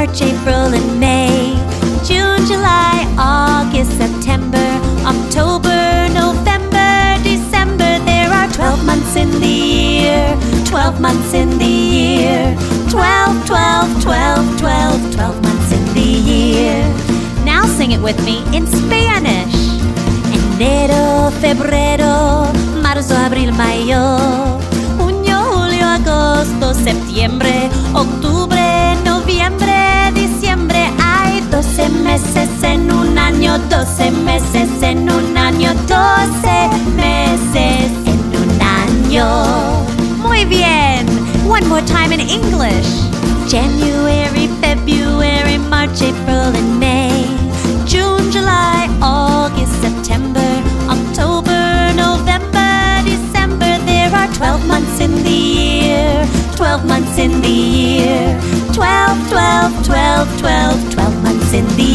March, April, and May. June, July, August, September, October, November, December. There are 12 months in the year. 12 months in the year. 12, 12, 12, 12, 12 months in the year. Now sing it with me in Spanish. Enero, febrero, septiembre, octubre, noviembre, diciembre. Hay 12 meses en un año, 12 meses en un año, 12 meses en un año. Muy bien. One more time in English. January, February, March, April, and twelve, twelve, twelve, twelve months in the